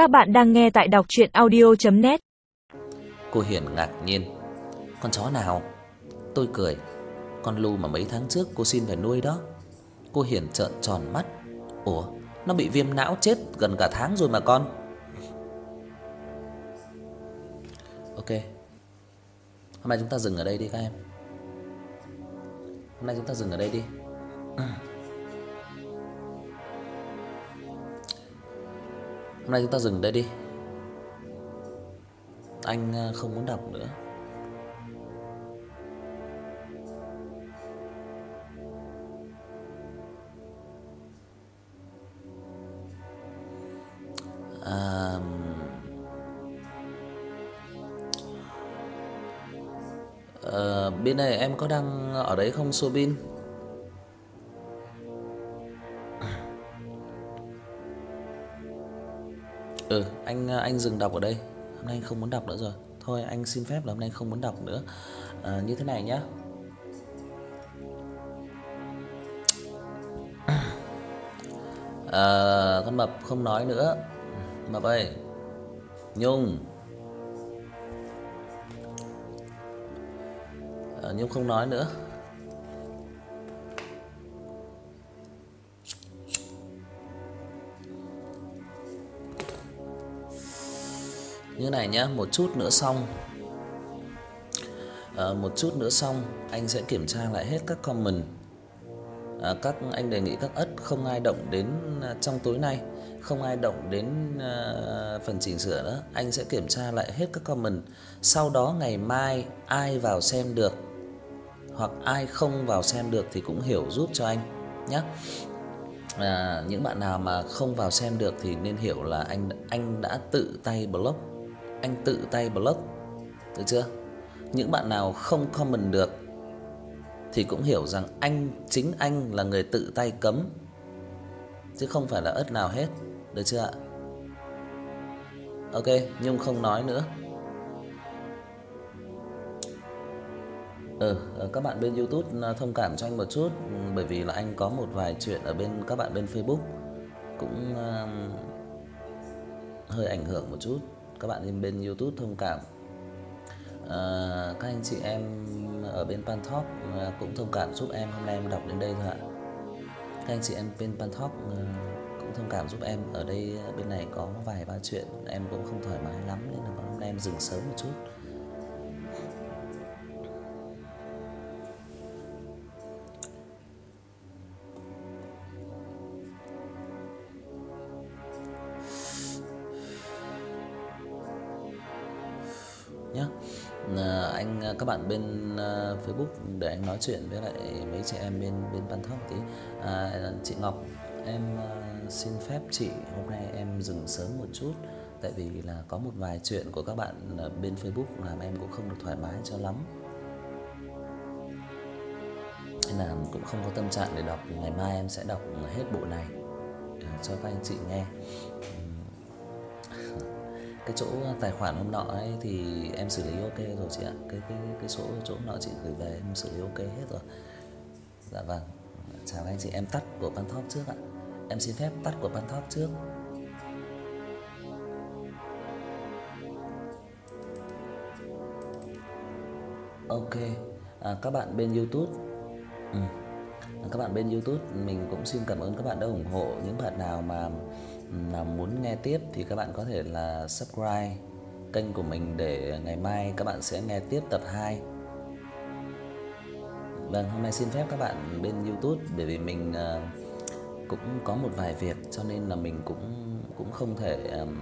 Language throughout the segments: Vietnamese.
Các bạn đang nghe tại đọc audio net Cô Hiền ngạc nhiên. Con chó nào? Tôi cười. Con Lu mà mấy tháng trước cô xin về nuôi đó. Cô Hiền trợn tròn mắt. Ủa, nó bị viêm não chết gần cả tháng rồi mà con. Ok. Hôm nay chúng ta dừng ở đây đi các em. Hôm nay chúng ta dừng ở đây đi. Hôm nay chúng ta dừng đây đi. Anh ờ, không muốn đọc nữa. À, ờ, bên này em có đang ở đấy không Sobin? Ừ, anh ờ, anh dừng đọc ở đây. Hôm nay anh không muốn đọc nữa rồi. Thôi anh xin phép là hôm nay không muốn đọc nữa. À, như thế này nhá. À, con mập không nói nữa. Mập ơi. Nhung. À, Nhung không nói nữa. Như này nhá, một chút nữa xong. À, một chút nữa xong, anh sẽ kiểm tra lại hết các comment. À, các anh đề nghị các ất không ai động đến à, trong tối nay, không ai động đến à, phần chỉnh sửa nữa, anh sẽ kiểm tra lại hết các comment. Sau đó ngày mai ai vào xem được hoặc ai không vào xem được thì cũng hiểu giúp cho anh nhé. À, những bạn nào mà không vào xem được thì nên hiểu là anh anh đã tự tay block anh tự tay block. Được chưa? Những bạn nào không comment được thì cũng hiểu rằng anh chính anh là người tự tay cấm chứ không phải là ớt nào hết, được chưa ạ? Ok, Nhung không nói nữa. Ừ, ờ, các bạn bên YouTube ờ, thông cảm cho anh một chút ừ, bởi vì là anh có một vài chuyện ở bên các bạn bên Facebook cũng uh, hơi ảnh hưởng một chút các bạn bên bên YouTube thông cảm. À, các anh chị em ở bên Pantop ờ, cũng thông cảm giúp em hôm nay em đọc đến đây thôi ạ. Các anh chị em bên Pantop ờ, cũng thông cảm giúp em ở đây bên này có vài ba chuyện em cũng không thoải mái lắm nên là hôm nay em dừng sớm một chút. Nhá. À, anh ờ, các bạn bên uh, Facebook để anh nói chuyện với lại mấy chị em bên bên ban thóc tí. À, chị Ngọc em uh, xin phép chị hôm nay em dừng sớm một chút tại vì là có một vài chuyện của các bạn bên Facebook làm em cũng không được thoải mái cho lắm. Nên là cũng không có tâm trạng để đọc, ngày mai em sẽ đọc hết bộ này cho các anh chị nghe cái chỗ tài khoản hôm nọ ấy thì em xử lý ok rồi chị ạ. Cái cái cái số chỗ nọ chị gửi về em xử lý ok hết rồi. Dạ vâng. Chào anh chị, em tắt của Pantalk trước ạ. Em xin phép tắt của Pantalk trước. Ok. À, các bạn bên YouTube ừ. Các bạn bên YouTube mình cũng xin cảm ơn các bạn đã ủng hộ những bạn nào mà mà muốn nghe tiếp thì các bạn có thể là subscribe kênh của mình để ngày mai các bạn sẽ nghe tiếp tập 2. Vâng, hôm nay xin phép các bạn bên YouTube bởi vì mình uh, cũng có một vài việc cho nên là mình cũng cũng không thể um,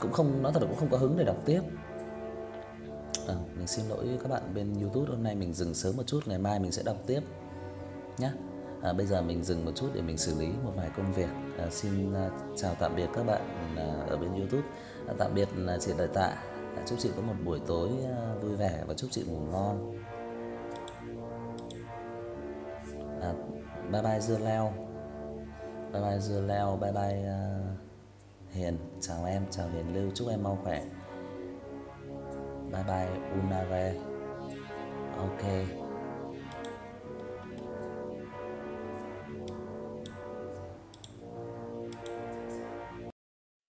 cũng không nói thật là cũng không có hứng để đọc tiếp. À, mình xin lỗi các bạn bên YouTube hôm nay mình dừng sớm một chút, ngày mai mình sẽ đọc tiếp nhé. À, bây giờ mình dừng một chút để mình xử lý một vài công việc. À, xin à, chào tạm biệt các bạn à, ở bên YouTube. À, tạm biệt là chị Đại Tạ. À, chúc chị có một buổi tối à, vui vẻ và chúc chị ngủ ngon. À, bye bye dưa leo. Bye bye dưa leo, bye bye uh, Hiền. Chào em, chào Hiền Lưu, chúc em mau khỏe. Bye bye Unare. Ok.